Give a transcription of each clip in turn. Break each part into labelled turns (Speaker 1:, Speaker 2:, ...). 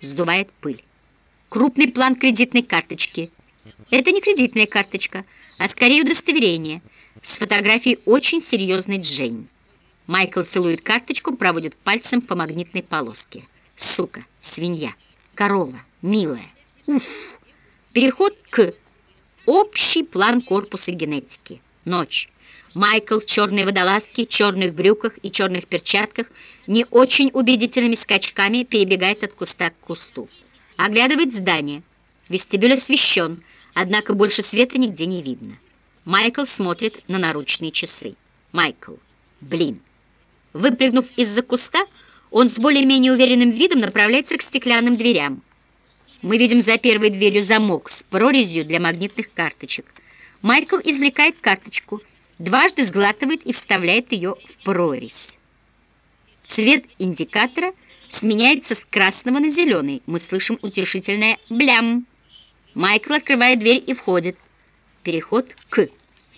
Speaker 1: сдувает пыль. Крупный план кредитной карточки. Это не кредитная карточка, а скорее удостоверение с фотографией очень серьезной Джейн. Майкл целует карточку, проводит пальцем по магнитной полоске. Сука, свинья, корова, милая. Уф! Переход к общий план корпуса генетики. Ночь. Майкл в черной водолазке, черных брюках и черных перчатках не очень убедительными скачками перебегает от куста к кусту. Оглядывает здание. Вестибюль освещен, однако больше света нигде не видно. Майкл смотрит на наручные часы. Майкл. Блин. Выпрыгнув из-за куста, он с более-менее уверенным видом направляется к стеклянным дверям. Мы видим за первой дверью замок с прорезью для магнитных карточек. Майкл извлекает карточку, дважды сглатывает и вставляет ее в прорезь. Цвет индикатора сменяется с красного на зеленый. Мы слышим утешительное «блям». Майкл открывает дверь и входит. Переход к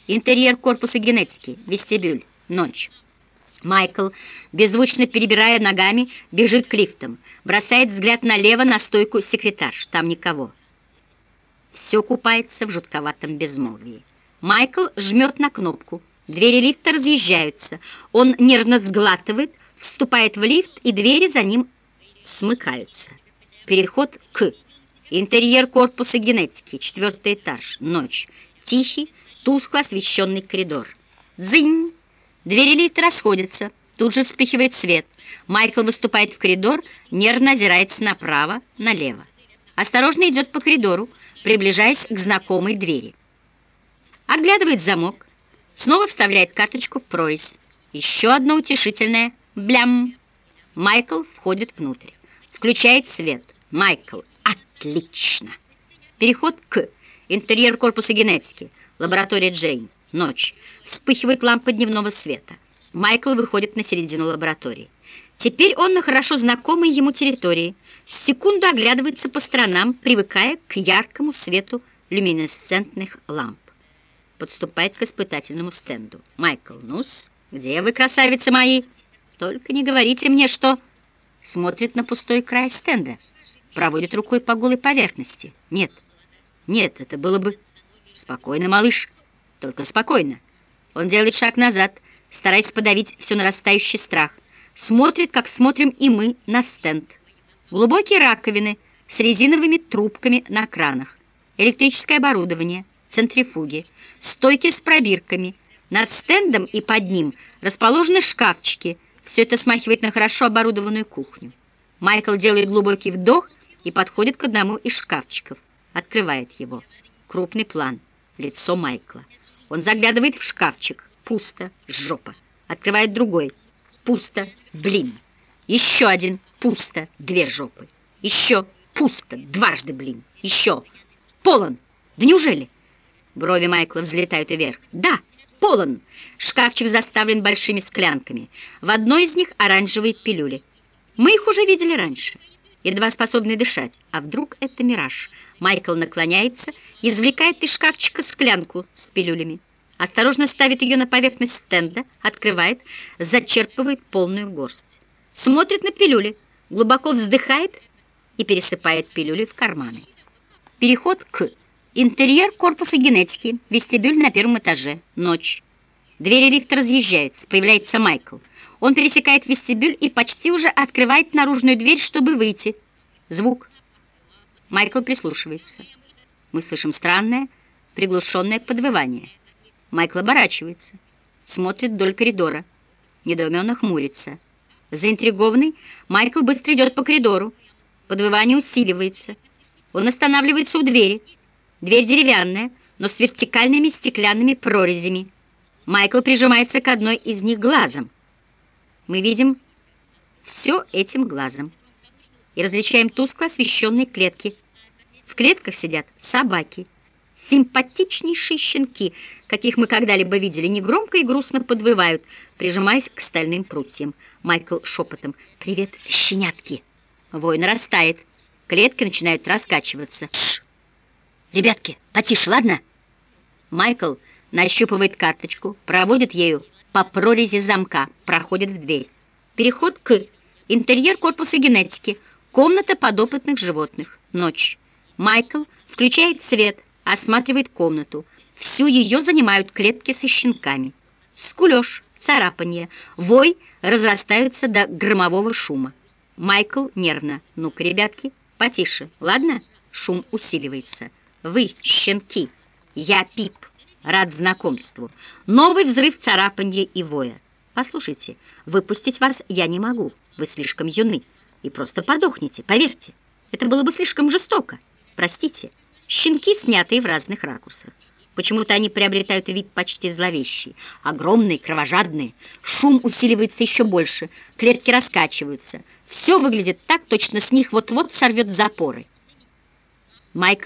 Speaker 1: интерьер корпуса генетики, вестибюль, ночь. Майкл, беззвучно перебирая ногами, бежит к лифтам, бросает взгляд налево на стойку секретарш. Там никого. Все купается в жутковатом безмолвии. Майкл жмет на кнопку. Двери лифта разъезжаются. Он нервно сглатывает, вступает в лифт, и двери за ним смыкаются. Переход к интерьер корпуса генетики, четвертый этаж, ночь. Тихий, тускло освещенный коридор. Дзынь! Двери лифта расходятся. Тут же вспыхивает свет. Майкл выступает в коридор, нервно озирается направо, налево. Осторожно идет по коридору, приближаясь к знакомой двери. Оглядывает замок, снова вставляет карточку в прорезь. Еще одно утешительное «блям». Майкл входит внутрь. Включает свет. Майкл. Отлично. Переход к интерьер корпуса генетики. Лаборатория Джейн. Ночь. Вспыхивает лампа дневного света. Майкл выходит на середину лаборатории. Теперь он на хорошо знакомой ему территории. Секунду оглядывается по сторонам, привыкая к яркому свету люминесцентных ламп. Подступает к испытательному стенду. Майкл, нус, где вы, красавицы мои? Только не говорите мне, что... Смотрит на пустой край стенда. Проводит рукой по голой поверхности. Нет, нет, это было бы... Спокойно, малыш. Только спокойно. Он делает шаг назад, стараясь подавить все нарастающий страх. Смотрит, как смотрим и мы, на стенд. Глубокие раковины с резиновыми трубками на кранах. Электрическое оборудование, центрифуги, стойки с пробирками. Над стендом и под ним расположены шкафчики. Все это смахивает на хорошо оборудованную кухню. Майкл делает глубокий вдох и подходит к одному из шкафчиков. Открывает его. Крупный план. Лицо Майкла. Он заглядывает в шкафчик. Пусто. Жопа. Открывает другой. Пусто. Блин. Еще один. Пусто. Две жопы. Еще. Пусто. Дважды блин. Еще. Полон. Да неужели? Брови Майкла взлетают вверх. Да, полон. Шкафчик заставлен большими склянками. В одной из них оранжевые пилюли. Мы их уже видели раньше. Едва способны дышать. А вдруг это мираж? Майкл наклоняется, извлекает из шкафчика склянку с пилюлями. Осторожно ставит ее на поверхность стенда, открывает, зачерпывает полную горсть. Смотрит на пилюли, глубоко вздыхает и пересыпает пилюли в карманы. Переход к интерьер корпуса генетики, вестибюль на первом этаже, ночь. Двери лифта разъезжаются, появляется Майкл. Он пересекает вестибюль и почти уже открывает наружную дверь, чтобы выйти. Звук. Майкл прислушивается. Мы слышим странное, приглушенное подвывание. Майкл оборачивается, смотрит вдоль коридора, недоуменно хмурится. Заинтригованный, Майкл быстро идет по коридору. Подвывание усиливается. Он останавливается у двери. Дверь деревянная, но с вертикальными стеклянными прорезями. Майкл прижимается к одной из них глазом. Мы видим все этим глазом и различаем тускло освещенные клетки. В клетках сидят собаки, симпатичнейшие щенки, каких мы когда-либо видели, негромко и грустно подвывают, прижимаясь к стальным прутьям. Майкл шепотом «Привет, щенятки!» Вой нарастает, клетки начинают раскачиваться. Ребятки, потише, ладно? Майкл нащупывает карточку, проводит ею по прорези замка, проходит в дверь. Переход к интерьер корпуса генетики, Комната подопытных животных. Ночь. Майкл включает свет, осматривает комнату. Всю ее занимают клетки со щенками. Скулеж, царапанье, вой разрастаются до громового шума. Майкл нервно. «Ну-ка, ребятки, потише, ладно?» Шум усиливается. «Вы, щенки, я Пип, рад знакомству». Новый взрыв царапанья и воя. «Послушайте, выпустить вас я не могу, вы слишком юны, и просто подохнете, поверьте. Это было бы слишком жестоко. Простите, щенки, снятые в разных ракурсах. Почему-то они приобретают вид почти зловещий. Огромные, кровожадные. Шум усиливается еще больше. Клетки раскачиваются. Все выглядит так, точно с них вот-вот сорвет запоры. Майкл